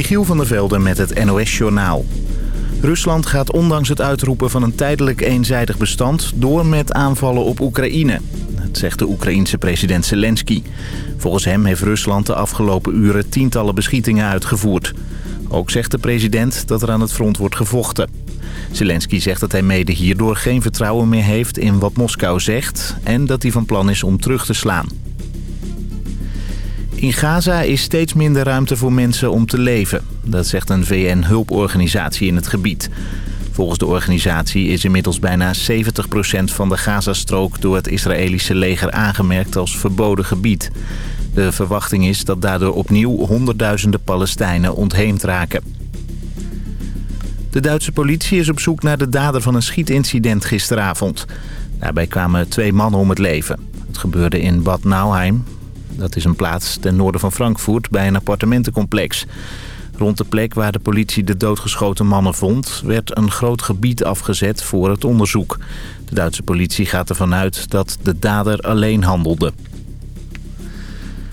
Michiel van der Velde met het NOS-journaal. Rusland gaat ondanks het uitroepen van een tijdelijk eenzijdig bestand... door met aanvallen op Oekraïne. Dat zegt de Oekraïense president Zelensky. Volgens hem heeft Rusland de afgelopen uren tientallen beschietingen uitgevoerd. Ook zegt de president dat er aan het front wordt gevochten. Zelensky zegt dat hij mede hierdoor geen vertrouwen meer heeft in wat Moskou zegt... en dat hij van plan is om terug te slaan. In Gaza is steeds minder ruimte voor mensen om te leven. Dat zegt een VN-hulporganisatie in het gebied. Volgens de organisatie is inmiddels bijna 70% van de Gazastrook... door het Israëlische leger aangemerkt als verboden gebied. De verwachting is dat daardoor opnieuw honderdduizenden Palestijnen ontheemd raken. De Duitse politie is op zoek naar de dader van een schietincident gisteravond. Daarbij kwamen twee mannen om het leven. Het gebeurde in Bad Nauheim, dat is een plaats ten noorden van Frankfurt bij een appartementencomplex. Rond de plek waar de politie de doodgeschoten mannen vond... werd een groot gebied afgezet voor het onderzoek. De Duitse politie gaat ervan uit dat de dader alleen handelde.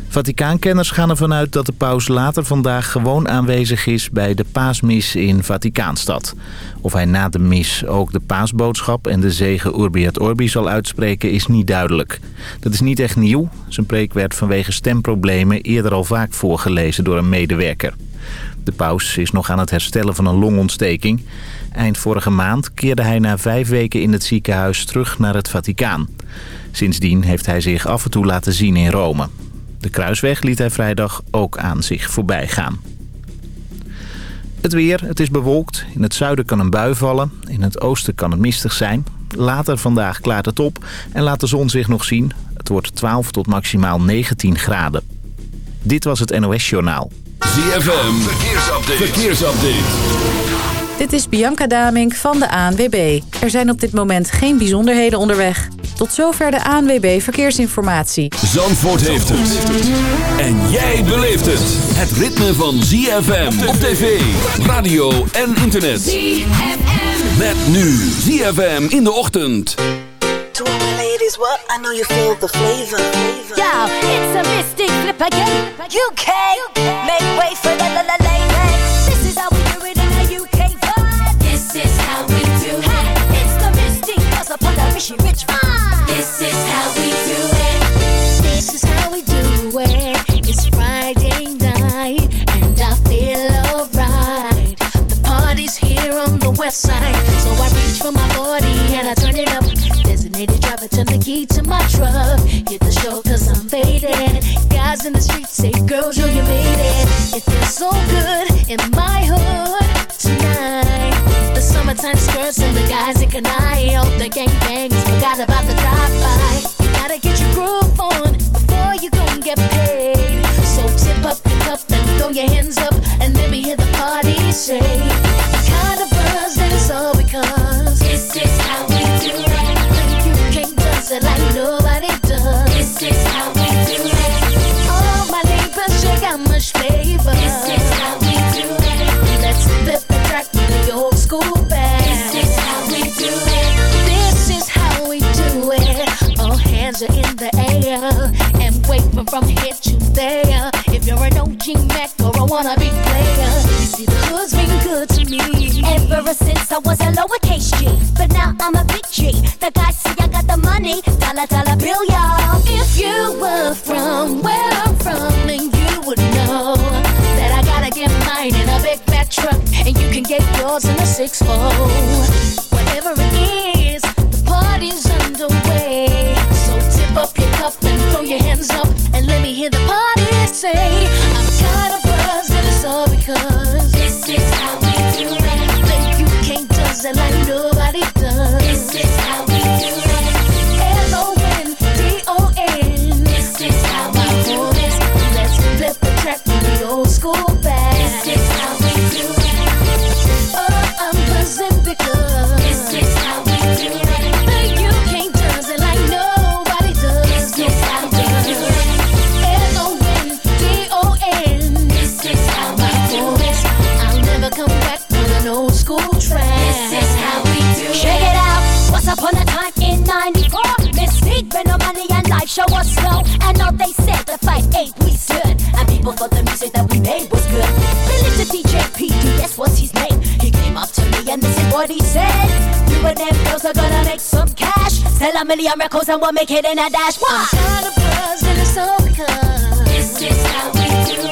Vaticaankenners gaan ervan uit dat de paus later vandaag gewoon aanwezig is bij de paasmis in Vaticaanstad. Of hij na de mis ook de paasboodschap en de zegen Urbi et Orbi zal uitspreken is niet duidelijk. Dat is niet echt nieuw. Zijn preek werd vanwege stemproblemen eerder al vaak voorgelezen door een medewerker. De paus is nog aan het herstellen van een longontsteking. Eind vorige maand keerde hij na vijf weken in het ziekenhuis terug naar het Vaticaan. Sindsdien heeft hij zich af en toe laten zien in Rome. De kruisweg liet hij vrijdag ook aan zich voorbij gaan. Het weer, het is bewolkt. In het zuiden kan een bui vallen. In het oosten kan het mistig zijn. Later vandaag klaart het op en laat de zon zich nog zien. Het wordt 12 tot maximaal 19 graden. Dit was het NOS Journaal. ZFM, verkeersupdate. verkeersupdate. Dit is Bianca Damink van de ANWB. Er zijn op dit moment geen bijzonderheden onderweg. Tot zover de ANWB Verkeersinformatie. Zandvoort heeft het. En jij beleeft het. Het ritme van ZFM op tv, radio en internet. ZFM. Met nu ZFM in de ochtend. To all my ladies, what? I know you feel the flavor. Yeah, it's a mystic flip again. UK, make way for the la la ladies. This is how we do it in the UK. This is how we do it. It's the mystic, cause upon the Rich vibe. This is how we do it. This is how we do it. It's Friday night, and I feel alright. The party's here on the west side, so I reach for my 40 and I turn it up. Designated driver, turn the key to my truck. Hit the show cause I'm faded. Guys in the street say, girls, yo, you made it. It feels so good in my hood tonight. The summertime skirts and the guys in Kanai. Oh, the gangbangs forgot about the drive-by. Your hands up and let me hear the party say. Kind of buzz that it's all because this is how we do it. You can't does it like nobody does. This is how we do it. All my neighbors check out much flavor. This is how we do it. Let's flip the track with the old school band. This is how we do it. This is how we do it. All hands are in the air and waving from here to there. OG Mac or a wannabe player, you see the hood's been good to me. Ever since I was a lowercase G, but now I'm a big G. The guys say I got the money, dollar dollar bill, y'all. If you were from where I'm from, then you would know that I gotta get mine in a big fat truck, and you can get yours in a six fold. Whatever it is, the party's underway. So tip up your cup and throw your hands up, and let me hear the party say, show us snow. and all they said the fight ain't we stood, and people thought the music that we made was good. Billy the DJ PD, that's what's his name. He came up to me and this is what he said. You and them girls are gonna make some cash, sell a million records and we'll make it in a dash. What? I'm of buzz and it's all because this is how we do.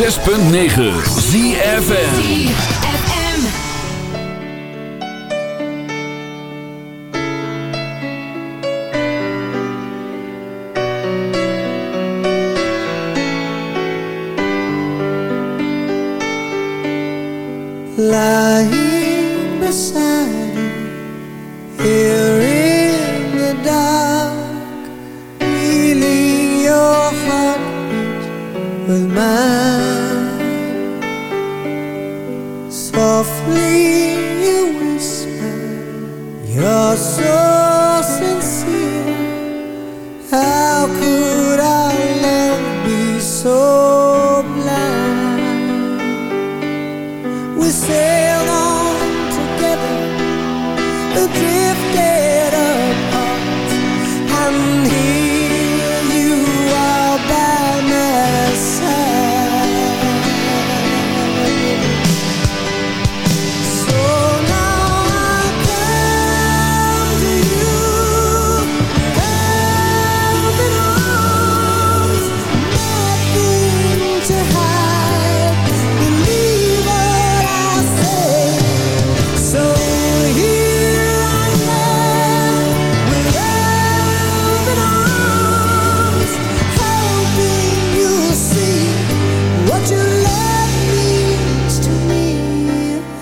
106.9 ZFN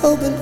Open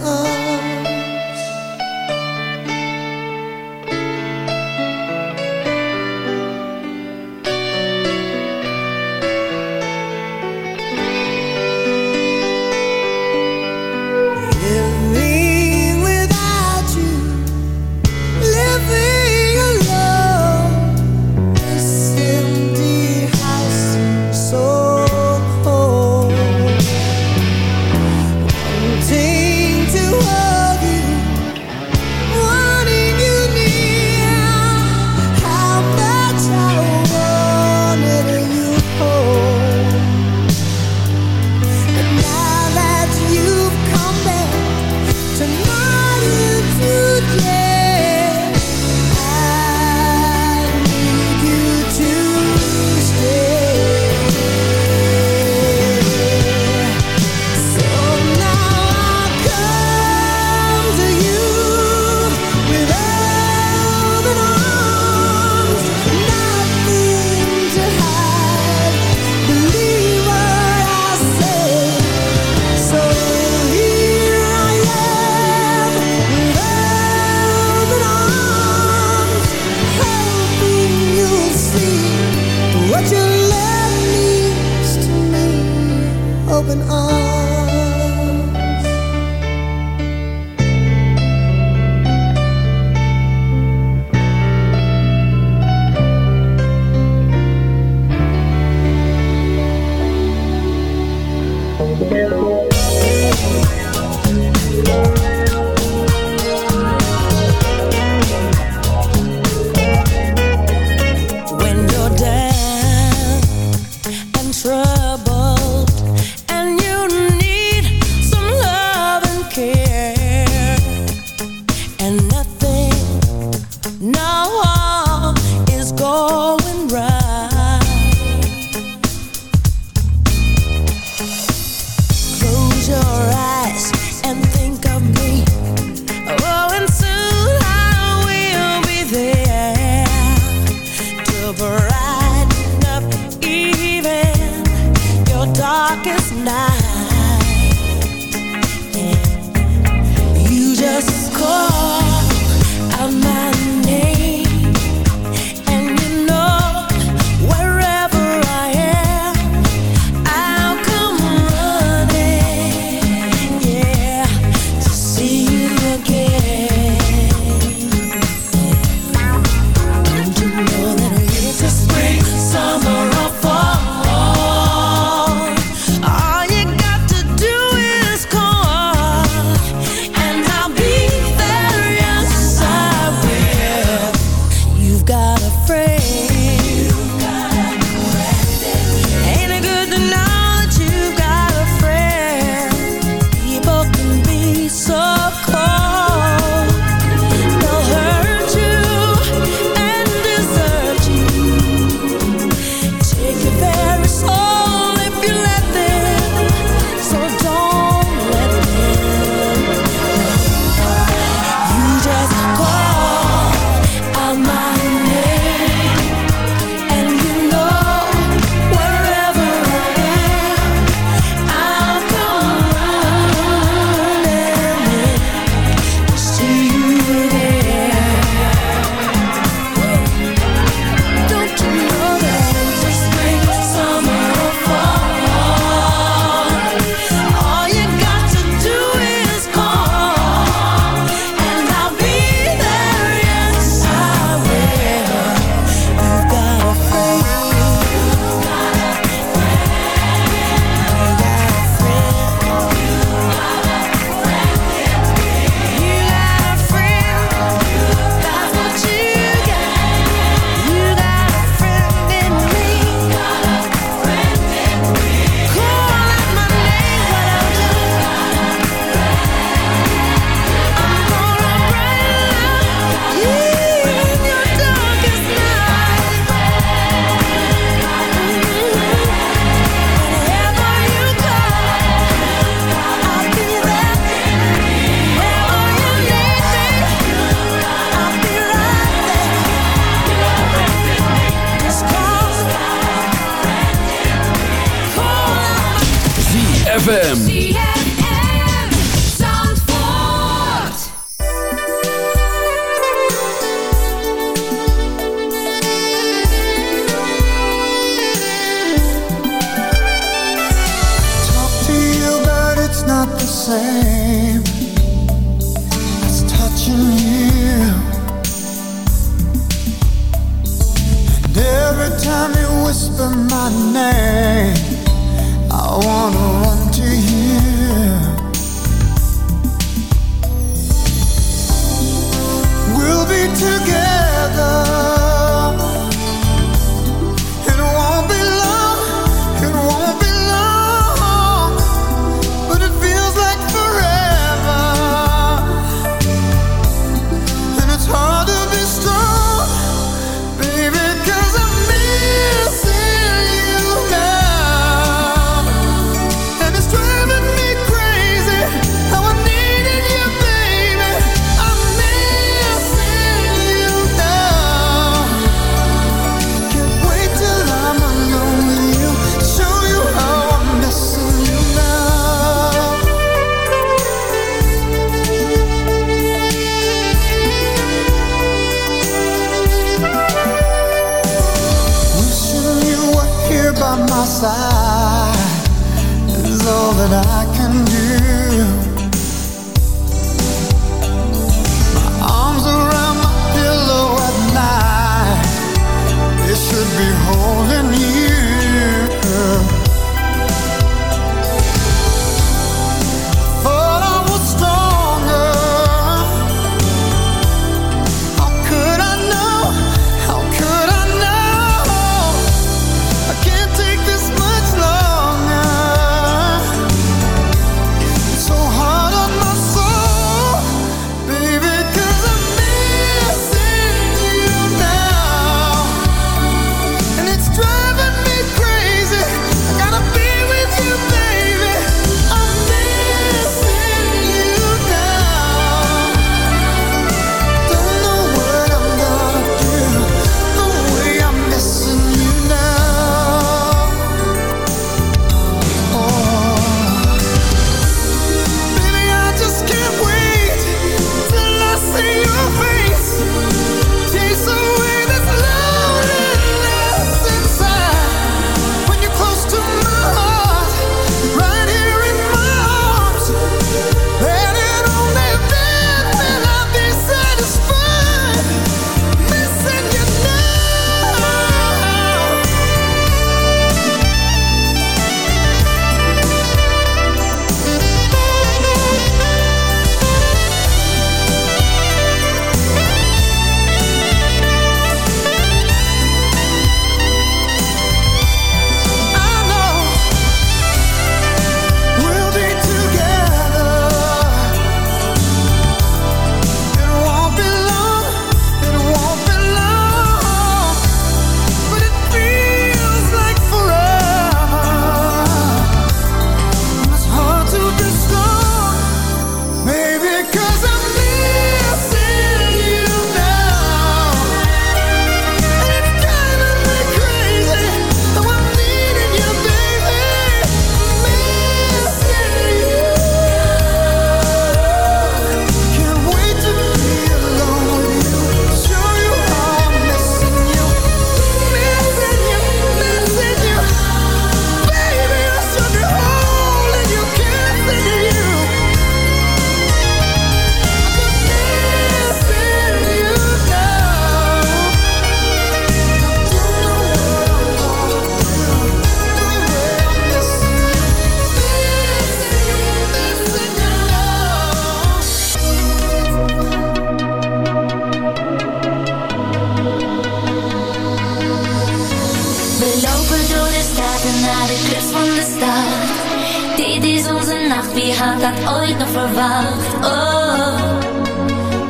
Na de Eclipse van de Stadt. Dit is onze Nacht, wie had dat ooit nog verwacht? Oh,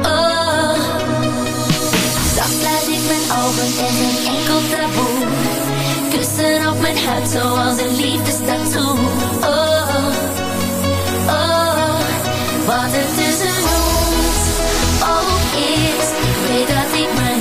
oh. Zacht sluit ik mijn ogen, en mijn enkel taboe. Kussen op mijn huid, zoals een liefdestattoo. Oh, oh, oh. Wat er tussen ons ook is, ik weet dat ik mijn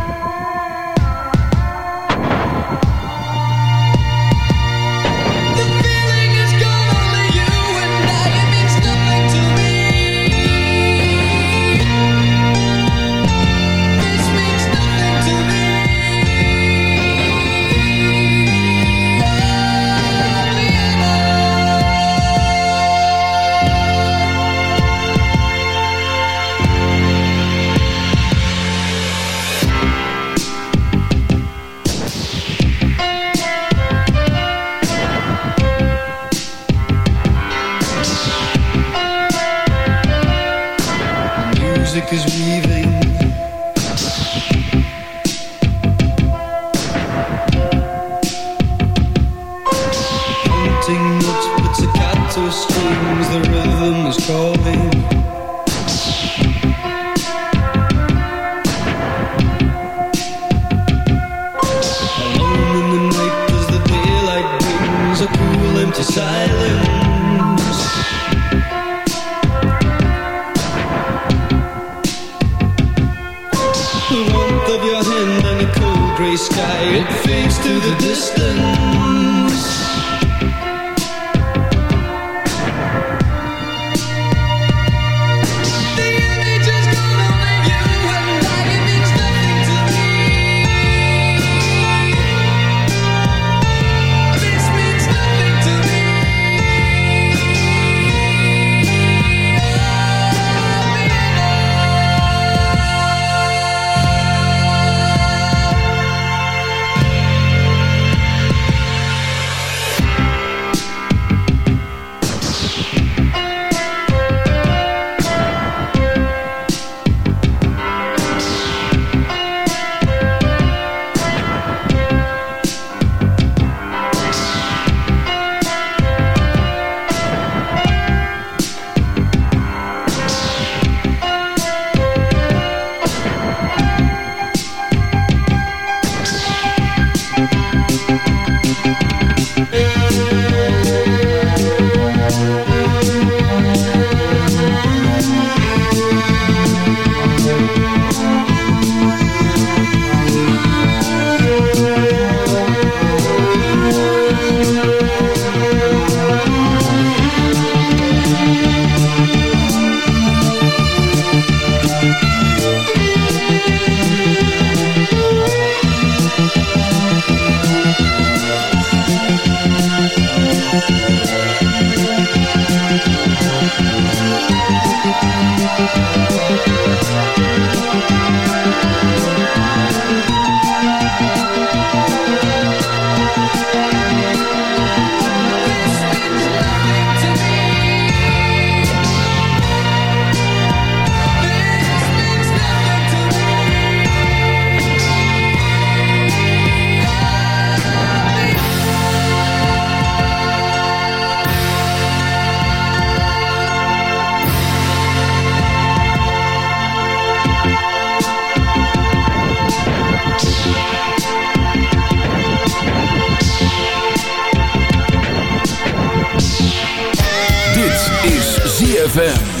ZFM.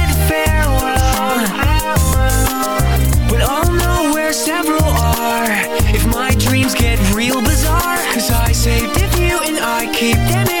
keep